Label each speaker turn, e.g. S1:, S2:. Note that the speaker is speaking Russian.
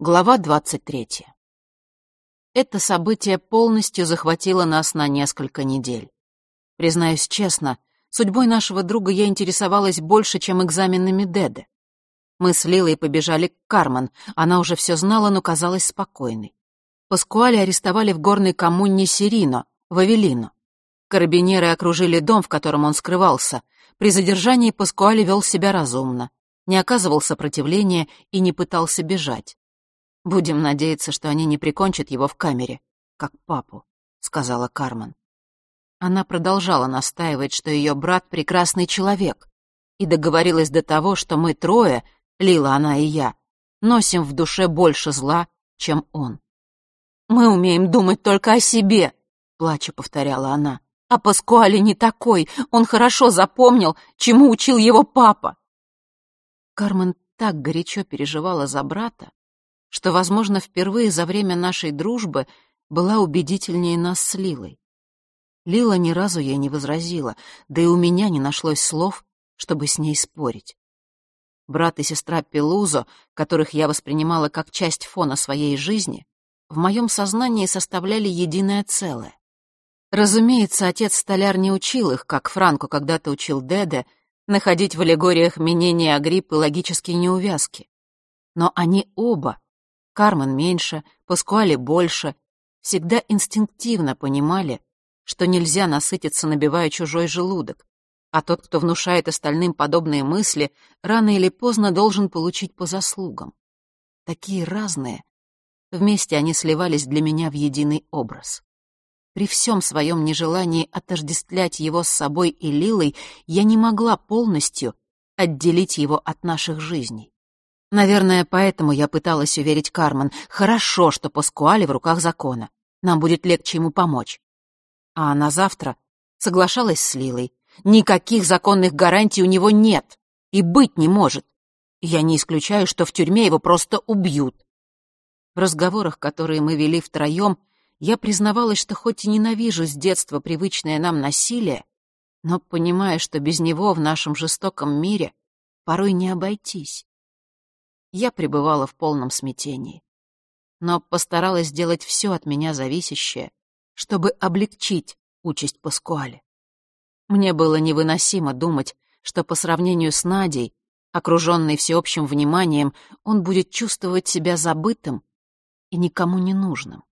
S1: Глава 23. Это событие полностью захватило нас на несколько недель. Признаюсь честно, судьбой нашего друга я интересовалась больше, чем экзаменами Деде. Мы с Лилой побежали к Кармен, она уже все знала, но казалась спокойной. Паскуале арестовали в горной коммуне Сирино, в Авелино. Карабинеры окружили дом, в котором он скрывался. При задержании Паскуале вел себя разумно, не оказывал сопротивления и не пытался бежать. «Будем надеяться, что они не прикончат его в камере, как папу», — сказала Кармен. Она продолжала настаивать, что ее брат — прекрасный человек, и договорилась до того, что мы трое, Лила, она и я, носим в душе больше зла, чем он. «Мы умеем думать только о себе», — плача повторяла она. «А Паскуале не такой, он хорошо запомнил, чему учил его папа». Кармен так горячо переживала за брата, что, возможно, впервые за время нашей дружбы была убедительнее нас с Лилой. Лила ни разу ей не возразила, да и у меня не нашлось слов, чтобы с ней спорить. Брат и сестра Пелузо, которых я воспринимала как часть фона своей жизни, в моем сознании составляли единое целое. Разумеется, отец-столяр не учил их, как Франко когда-то учил Деде, находить в аллегориях менения Агриппы логические неувязки. Но они оба Кармен меньше, Паскуале больше, всегда инстинктивно понимали, что нельзя насытиться, набивая чужой желудок, а тот, кто внушает остальным подобные мысли, рано или поздно должен получить по заслугам. Такие разные. Вместе они сливались для меня в единый образ. При всем своем нежелании отождествлять его с собой и Лилой, я не могла полностью отделить его от наших жизней. Наверное, поэтому я пыталась уверить Кармен. Хорошо, что Паскуале в руках закона. Нам будет легче ему помочь. А на завтра соглашалась с Лилой. Никаких законных гарантий у него нет. И быть не может. Я не исключаю, что в тюрьме его просто убьют. В разговорах, которые мы вели втроем, я признавалась, что хоть и ненавижу с детства привычное нам насилие, но понимая, что без него в нашем жестоком мире порой не обойтись я пребывала в полном смятении. Но постаралась сделать все от меня зависящее, чтобы облегчить участь Паскуале. Мне было невыносимо думать, что по сравнению с Надей, окруженной всеобщим вниманием, он будет чувствовать себя забытым и никому не нужным.